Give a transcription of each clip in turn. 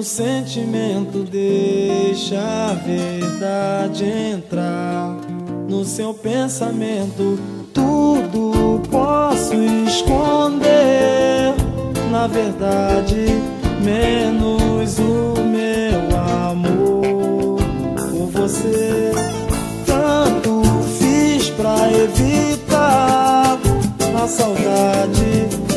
meu sentimento deixa a verdade entrar no seu pensamento. Tudo posso esconder, na verdade, menos o meu amor por você. Tanto fiz pra evitar a saudade,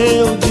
eu